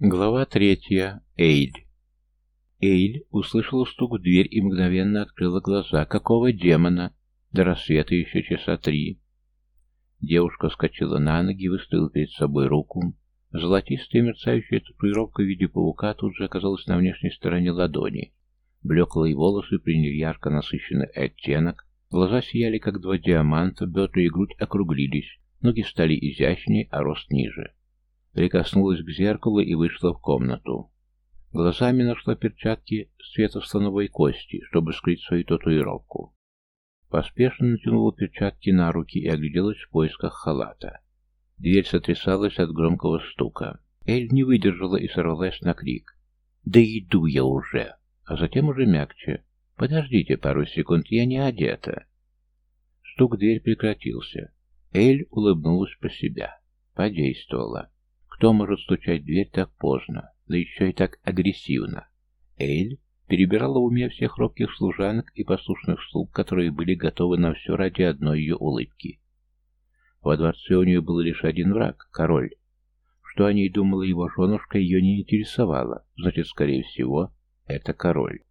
Глава третья. Эйль. Эйль услышала стук в дверь и мгновенно открыла глаза. Какого демона? До рассвета еще часа три. Девушка вскочила на ноги, выставила перед собой руку. Золотистая мерцающая татуировка в виде паука тут же оказалась на внешней стороне ладони. Блеклые волосы приняли ярко насыщенный оттенок, глаза сияли, как два диаманта, бедра и грудь округлились, ноги стали изящнее, а рост ниже прикоснулась к зеркалу и вышла в комнату. Глазами нашла перчатки цвета слоновой кости, чтобы скрыть свою татуировку. Поспешно натянула перчатки на руки и огляделась в поисках халата. Дверь сотрясалась от громкого стука. Эль не выдержала и сорвалась на крик. «Да иду я уже!» А затем уже мягче. «Подождите пару секунд, я не одета». Стук дверь прекратился. Эль улыбнулась про себя. Подействовала. Кто может стучать в дверь так поздно, да еще и так агрессивно? Эль перебирала в уме всех робких служанок и послушных слуг, которые были готовы на все ради одной ее улыбки. Во дворце у нее был лишь один враг — король. Что о ней думала его женушка, ее не интересовало. Значит, скорее всего, это король.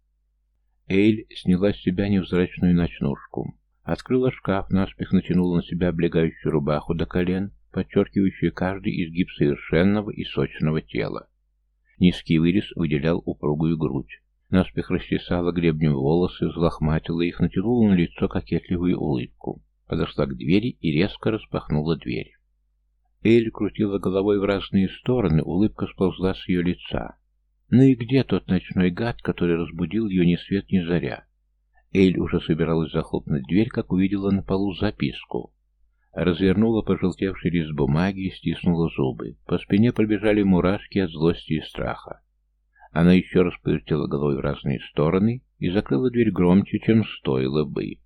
Эйль сняла с себя невзрачную ночнушку. Открыла шкаф, наспех натянула на себя облегающую рубаху до колен подчеркивающую каждый изгиб совершенного и сочного тела. Низкий вырез выделял упругую грудь. Наспех расчесала гребнем волосы, взлохматила их, натянула на лицо кокетливую улыбку. Подошла к двери и резко распахнула дверь. Эль крутила головой в разные стороны, улыбка сползла с ее лица. Ну и где тот ночной гад, который разбудил ее ни свет ни заря? Эль уже собиралась захлопнуть дверь, как увидела на полу записку. Развернула пожелтевший лист бумаги и стиснула зубы. По спине пробежали мурашки от злости и страха. Она еще раз повертела головой в разные стороны и закрыла дверь громче, чем стоило бы.